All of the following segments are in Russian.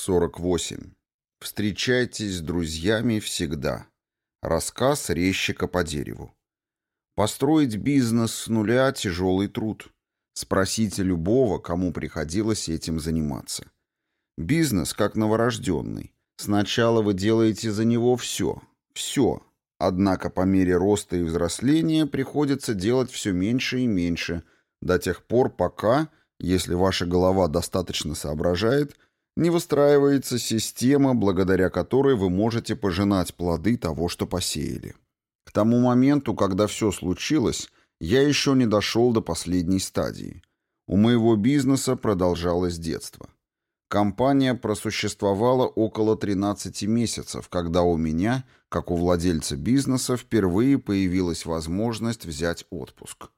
48. Встречайтесь с друзьями всегда. Рассказ резчика по дереву. Построить бизнес с нуля – тяжелый труд. Спросите любого, кому приходилось этим заниматься. Бизнес как новорожденный. Сначала вы делаете за него все. Все. Однако по мере роста и взросления приходится делать все меньше и меньше, до тех пор, пока, если ваша голова достаточно соображает – не выстраивается система, благодаря которой вы можете пожинать плоды того, что посеяли. К тому моменту, когда все случилось, я еще не дошел до последней стадии. У моего бизнеса продолжалось детство. Компания просуществовала около 13 месяцев, когда у меня, как у владельца бизнеса, впервые появилась возможность взять отпуск.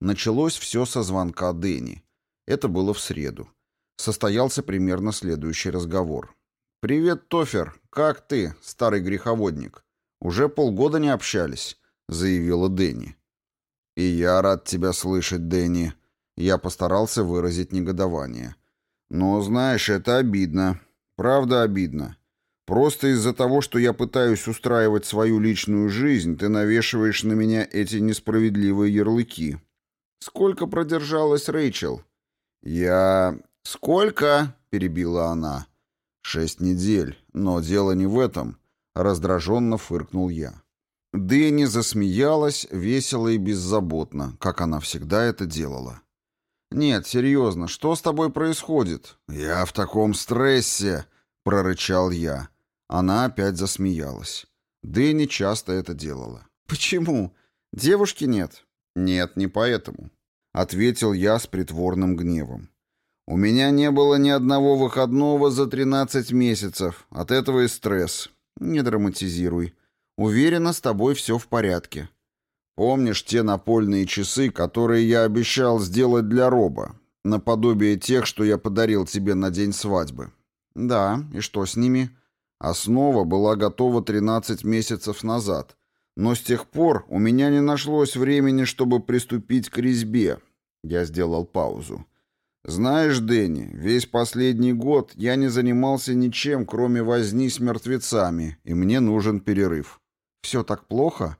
Началось все со звонка Дэнни. Это было в среду состоялся примерно следующий разговор. «Привет, Тофер. Как ты, старый греховодник? Уже полгода не общались», — заявила Дэнни. «И я рад тебя слышать, Дэнни». Я постарался выразить негодование. «Но, знаешь, это обидно. Правда обидно. Просто из-за того, что я пытаюсь устраивать свою личную жизнь, ты навешиваешь на меня эти несправедливые ярлыки». «Сколько продержалась Рэйчел?» «Я... «Сколько?» — перебила она. «Шесть недель. Но дело не в этом», — раздраженно фыркнул я. Дэнни засмеялась, весело и беззаботно, как она всегда это делала. «Нет, серьезно, что с тобой происходит?» «Я в таком стрессе», — прорычал я. Она опять засмеялась. Дэнни часто это делала. «Почему? Девушки нет?» «Нет, не поэтому», — ответил я с притворным гневом. У меня не было ни одного выходного за 13 месяцев. От этого и стресс. Не драматизируй. Уверена, с тобой все в порядке. Помнишь те напольные часы, которые я обещал сделать для Роба? Наподобие тех, что я подарил тебе на день свадьбы. Да, и что с ними? Основа была готова 13 месяцев назад. Но с тех пор у меня не нашлось времени, чтобы приступить к резьбе. Я сделал паузу. «Знаешь, Дэнни, весь последний год я не занимался ничем, кроме возни с мертвецами, и мне нужен перерыв. Все так плохо?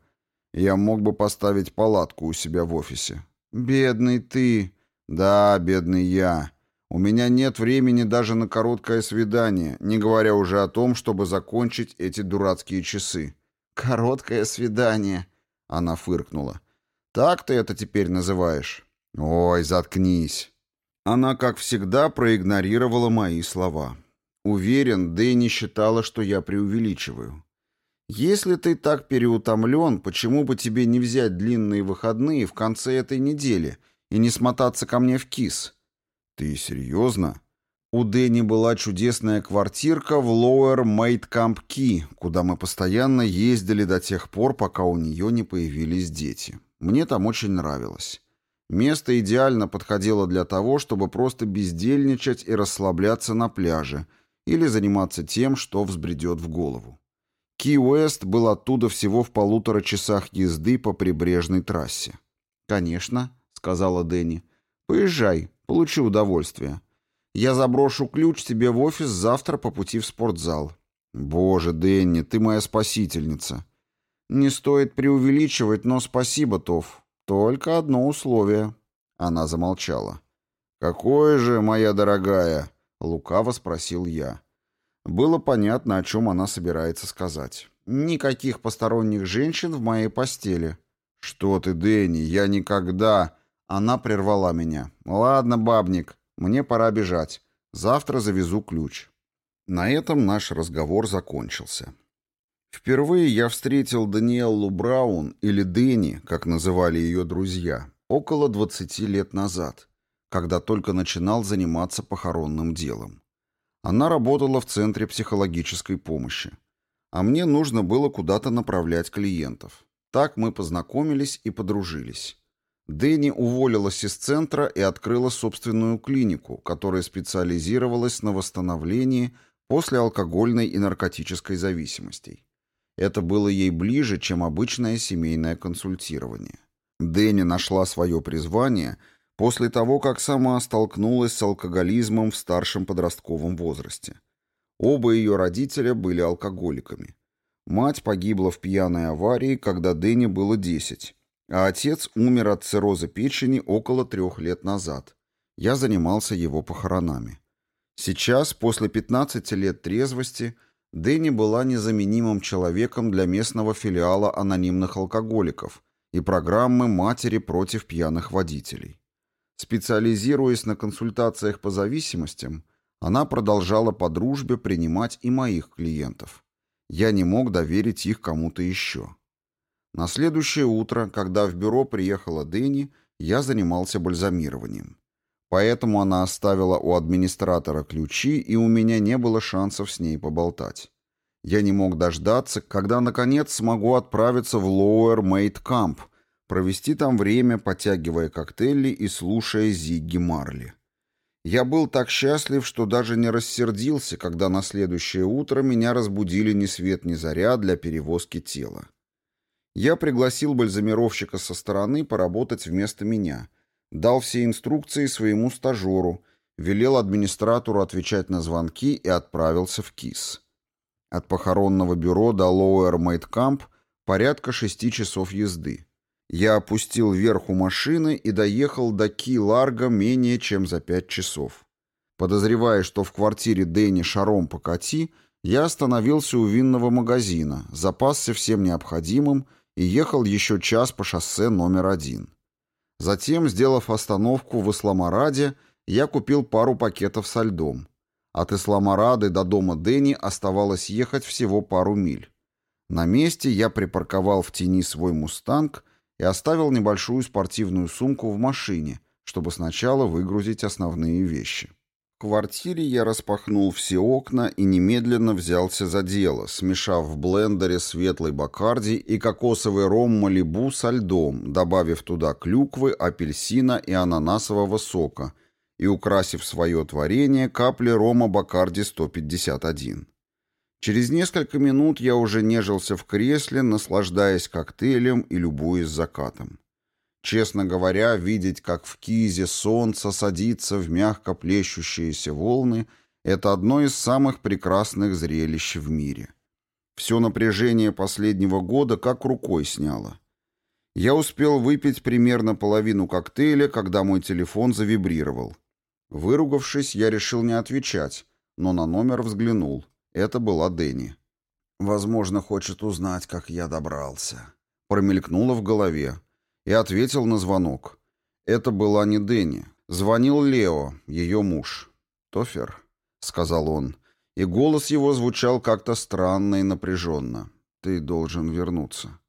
Я мог бы поставить палатку у себя в офисе». «Бедный ты!» «Да, бедный я. У меня нет времени даже на короткое свидание, не говоря уже о том, чтобы закончить эти дурацкие часы». «Короткое свидание», — она фыркнула. «Так ты это теперь называешь?» «Ой, заткнись». Она, как всегда, проигнорировала мои слова. Уверен, Дэнни считала, что я преувеличиваю. «Если ты так переутомлен, почему бы тебе не взять длинные выходные в конце этой недели и не смотаться ко мне в КИС?» «Ты серьезно?» У Дэнни была чудесная квартирка в Lower Мейткамп Ки, куда мы постоянно ездили до тех пор, пока у нее не появились дети. Мне там очень нравилось. Место идеально подходило для того, чтобы просто бездельничать и расслабляться на пляже или заниматься тем, что взбредет в голову. Ки-Уэст был оттуда всего в полутора часах езды по прибрежной трассе. «Конечно», — сказала Дэнни. «Поезжай, получи удовольствие. Я заброшу ключ тебе в офис завтра по пути в спортзал». «Боже, Дэнни, ты моя спасительница». «Не стоит преувеличивать, но спасибо, Тов. «Только одно условие». Она замолчала. «Какое же, моя дорогая?» — лукаво спросил я. Было понятно, о чем она собирается сказать. «Никаких посторонних женщин в моей постели». «Что ты, Дэнни, я никогда...» Она прервала меня. «Ладно, бабник, мне пора бежать. Завтра завезу ключ». На этом наш разговор закончился. Впервые я встретил Даниэллу Браун, или Дэнни, как называли ее друзья, около 20 лет назад, когда только начинал заниматься похоронным делом. Она работала в Центре психологической помощи. А мне нужно было куда-то направлять клиентов. Так мы познакомились и подружились. Дэнни уволилась из центра и открыла собственную клинику, которая специализировалась на восстановлении после алкогольной и наркотической зависимостей. Это было ей ближе, чем обычное семейное консультирование. Дэнни нашла свое призвание после того, как сама столкнулась с алкоголизмом в старшем подростковом возрасте. Оба ее родителя были алкоголиками. Мать погибла в пьяной аварии, когда Дэнни было 10, а отец умер от цирроза печени около трех лет назад. Я занимался его похоронами. Сейчас, после 15 лет трезвости, Дэнни была незаменимым человеком для местного филиала анонимных алкоголиков и программы «Матери против пьяных водителей». Специализируясь на консультациях по зависимостям, она продолжала по дружбе принимать и моих клиентов. Я не мог доверить их кому-то еще. На следующее утро, когда в бюро приехала Дэнни, я занимался бальзамированием. Поэтому она оставила у администратора ключи, и у меня не было шансов с ней поболтать. Я не мог дождаться, когда, наконец, смогу отправиться в Lower Mate Camp, провести там время, потягивая коктейли и слушая Зигги Марли. Я был так счастлив, что даже не рассердился, когда на следующее утро меня разбудили ни свет ни заря для перевозки тела. Я пригласил бальзамировщика со стороны поработать вместо меня, дал все инструкции своему стажеру, велел администратору отвечать на звонки и отправился в КИС. От похоронного бюро до Lower Camp порядка шести часов езды. Я опустил вверху машины и доехал до Ки-Ларго менее чем за пять часов. Подозревая, что в квартире Дэнни шаром покати, я остановился у винного магазина, запасся всем необходимым и ехал еще час по шоссе номер один. Затем, сделав остановку в Исламараде, я купил пару пакетов со льдом. От Исламарады до дома Дэнни оставалось ехать всего пару миль. На месте я припарковал в тени свой «Мустанг» и оставил небольшую спортивную сумку в машине, чтобы сначала выгрузить основные вещи. В квартире я распахнул все окна и немедленно взялся за дело, смешав в блендере светлый бакарди и кокосовый ром Малибу со льдом, добавив туда клюквы, апельсина и ананасового сока и украсив свое творение капли рома Бакарди 151. Через несколько минут я уже нежился в кресле, наслаждаясь коктейлем и любуясь закатом. Честно говоря, видеть, как в кизе солнце садится в мягко плещущиеся волны, это одно из самых прекрасных зрелищ в мире. Все напряжение последнего года как рукой сняло. Я успел выпить примерно половину коктейля, когда мой телефон завибрировал. Выругавшись, я решил не отвечать, но на номер взглянул. Это была Дэнни. «Возможно, хочет узнать, как я добрался». Промелькнуло в голове. И ответил на звонок. Это была не Дэнни. Звонил Лео, ее муж. «Тофер», — сказал он. И голос его звучал как-то странно и напряженно. «Ты должен вернуться».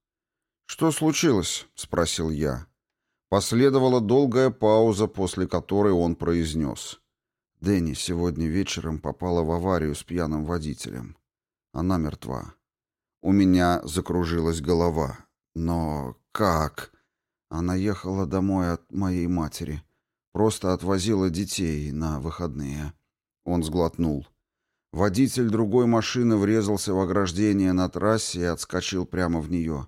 «Что случилось?» — спросил я. Последовала долгая пауза, после которой он произнес. Дэнни сегодня вечером попала в аварию с пьяным водителем. Она мертва. У меня закружилась голова. Но как? Она ехала домой от моей матери. Просто отвозила детей на выходные. Он сглотнул. Водитель другой машины врезался в ограждение на трассе и отскочил прямо в нее.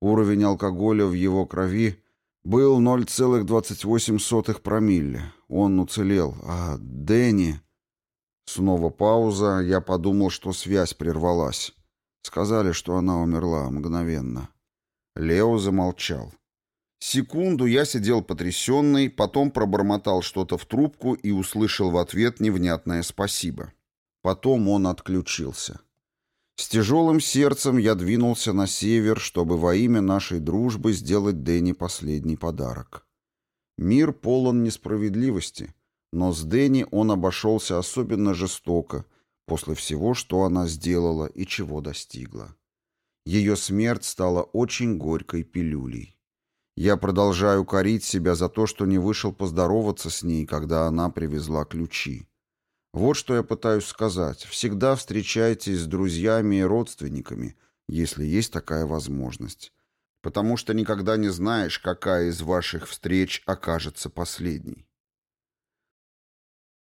Уровень алкоголя в его крови был 0,28 промилле. Он уцелел. А Дэнни... Снова пауза. Я подумал, что связь прервалась. Сказали, что она умерла мгновенно. Лео замолчал. Секунду я сидел потрясенный, потом пробормотал что-то в трубку и услышал в ответ невнятное «спасибо». Потом он отключился. С тяжелым сердцем я двинулся на север, чтобы во имя нашей дружбы сделать Дэнни последний подарок. Мир полон несправедливости, но с Дэнни он обошелся особенно жестоко после всего, что она сделала и чего достигла. Ее смерть стала очень горькой пилюлей. Я продолжаю корить себя за то, что не вышел поздороваться с ней, когда она привезла ключи. Вот что я пытаюсь сказать. Всегда встречайтесь с друзьями и родственниками, если есть такая возможность. Потому что никогда не знаешь, какая из ваших встреч окажется последней.